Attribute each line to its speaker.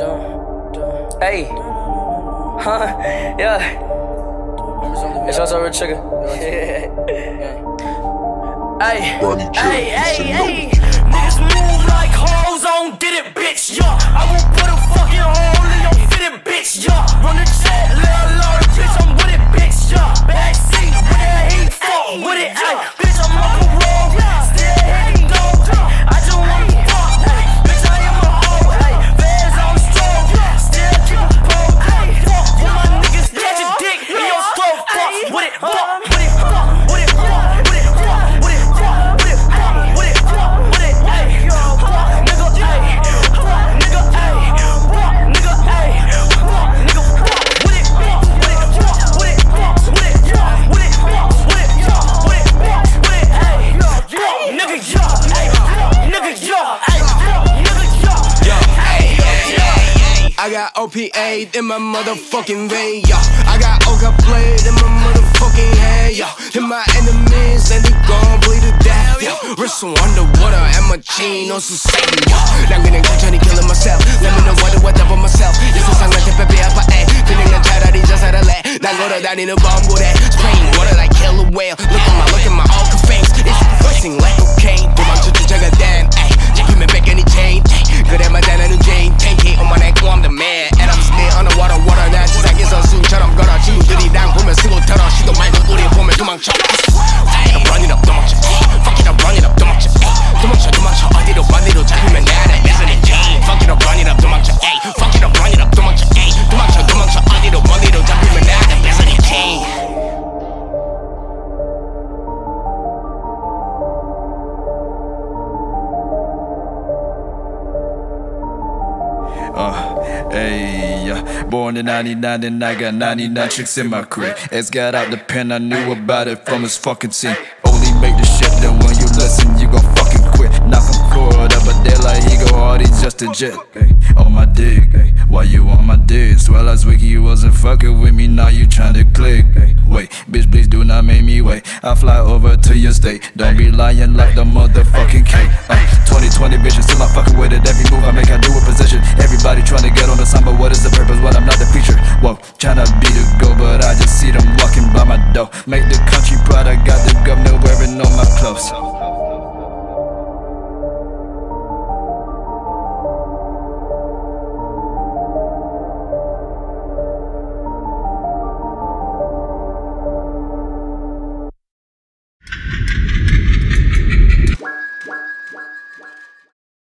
Speaker 1: Hey. Huh? Yeah. It's also a trigger. Hey. Hey, hey, hey. Niggas move like hoes on did it, bitch. Yeah. I will put a I
Speaker 2: got OPA in my motherfucking vein, yo. I got Oka played in my motherfucking hand, yo. And my enemies, and they gon' bleed to death, yo. Wrist underwater and my chain on Satan, yo. 난 그냥 천천히 killing myself. Let me know what do I for myself. 이 세상한테 빼빼 아파해. 그냥 난 차라리 자살할래. 난 걸어다니는 범고래. Spraying water like killer whale.
Speaker 3: Uh, hey, yeah. Born in 99 and I got 99 chicks in my crib. It's got out the pen, I knew about it from his fucking scene. Only make the shit, then when you listen, you gon' fucking quit. Knock him forward up, but they like he go hard, he's just a jet. Hey, on my dick, hey. Why you on my dick? Swear last week you wasn't fucking with me, now you tryna click. Hey, wait, bitch, please do not make me wait. I fly over to your state. Don't be lying like the motherfucking cake. Uh, 2020 vision, still not fucking with it. Every move I make, I do a position. Everybody tryna get on the sign, but what is the purpose when I'm not the feature? Whoa, tryna be the go, but I just see them walking by my door. Make the country proud, I got the governor wearing all my clothes.